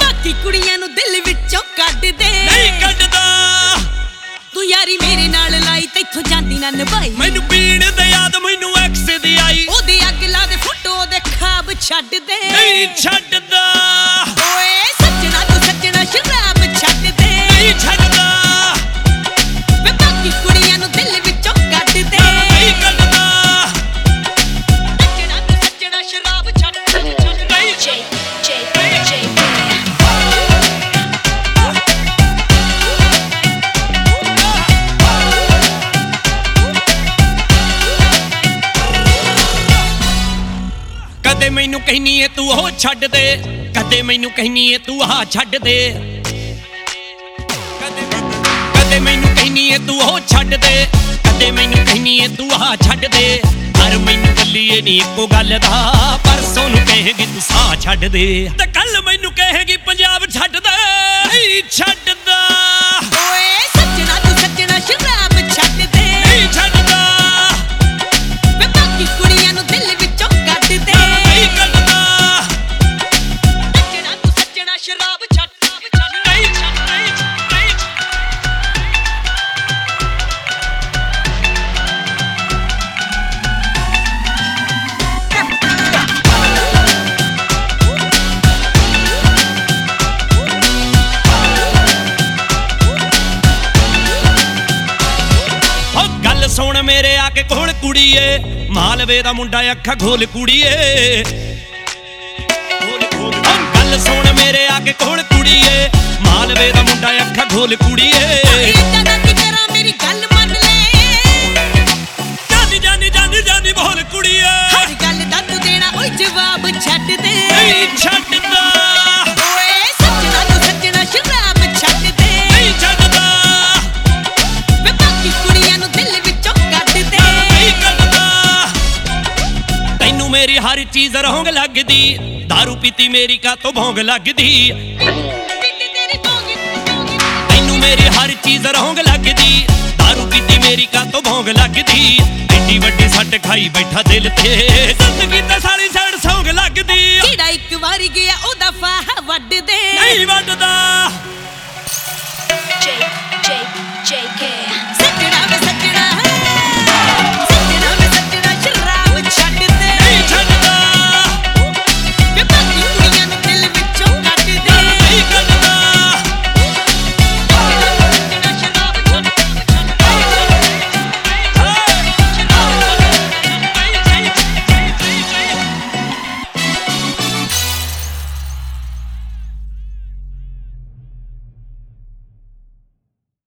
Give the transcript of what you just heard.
ਬਾਕੀ ਕੁੜੀਆਂ ਨੂੰ ਦਿਲ ਵਿੱਚੋਂ ਕੱਢ ਦੇ। ਤੂੰ ਯਾਰੀ ਮੇਰੇ ਨਾਲ ਲਾਈ ਤੈਥੋਂ ਜਾਂਦੀ ਨਾ ਨਿਭਾਈ। ਮੈਨੂੰ ਪੀਣ ਦੇ ਯਾਦ ਮੈਨੂੰ ਅੱਗ ਲਾ ਦੇ ਫੋਟੋ ਦੇ ਖਾਬ ਛੱਡ ਦੇ। ਨਹੀਂ ਛੱਡ ਕਦੇ ਮੈਨੂੰ ਕਹਿਨੀ ਏ ਤੂੰ ਉਹ ਛੱਡ ਦੇ। ਕਦੇ ਮੈਨੂੰ ਕਹਿਨੀ ਏ ਤੂੰ ਆਹ ਛੱਡ ਦੇ। ਕਦੇ ਮੈਨੂੰ ਕਹਿਨੀ ਏ ਤੂੰ ਉਹ ਛੱਡ ਦੇ। ਕਦੇ ਮੈਨੂੰ ਕਹਿਨੀ ਏ ਤੂੰ ਆਹ ਛੱਡ ਦੇ। ਪਰ ਮੈਨੂੰ ਬੱਲੀਏ ਨਹੀਂ ਇੱਕੋ ਗੱਲ ਦਾ। ਪਰਸੋਂ ਨੂੰ ਕਹੇਗੀ ਤੂੰ ਸਾਹ ਛੱਡ ਦੇ। ਤੇ ਕੱਲ ਮੈਨੂੰ ਕਹੇਗੀ, ਪੰਜਾਬ ਛੱਡ ਦੇ ਨਹੀਂ ਕੇ ਕੋਲ ਕੁੜੀਏ, ਮਾਲਵੇ ਦਾ ਮੁੰਡਾ ਅੱਖਾਂ ਖੋਲ ਕੁੜੀਏ। ਖੋਲ ਗੱਲ ਸੁਣ ਮੇਰੇ ਆ ਕੇ ਕੋਲ ਕੁੜੀਏ, ਮਾਲਵੇ ਦਾ ਮੁੰਡਾ ਅੱਖਾਂ ਖੋਲ ਕੁੜੀਏ। ਇਦਾਂ ਹਰ ਚੀਜ਼ ਰੋਂਗ ਲੱਗਦੀ दारू ਪੀਤੀ ਮੇਰੀ ਕਾ ਤੋਂ ਭੋਂਗ ਲੱਗਦੀ ਪੀਤੀ ਤੇਰੀ ਪੌਂਗੀ ਤੈਨੂੰ ਮੇਰੀ ਹਰ ਚੀਜ਼ ਰੋਂਗ ਲੱਗਦੀ दारू ਪੀਤੀ ਮੇਰੀ ਕਾ ਤੋਂ ਭੋਂਗ ਲੱਗਦੀ ਐਡੀ ਵੱਡੀ ਸੱਟ ਖਾਈ ਬੈਠਾ ਦਿਲ ਤੇ ਜ਼ਿੰਦਗੀ ਤੇ ਸਾਰੀ ਸਾਰੀ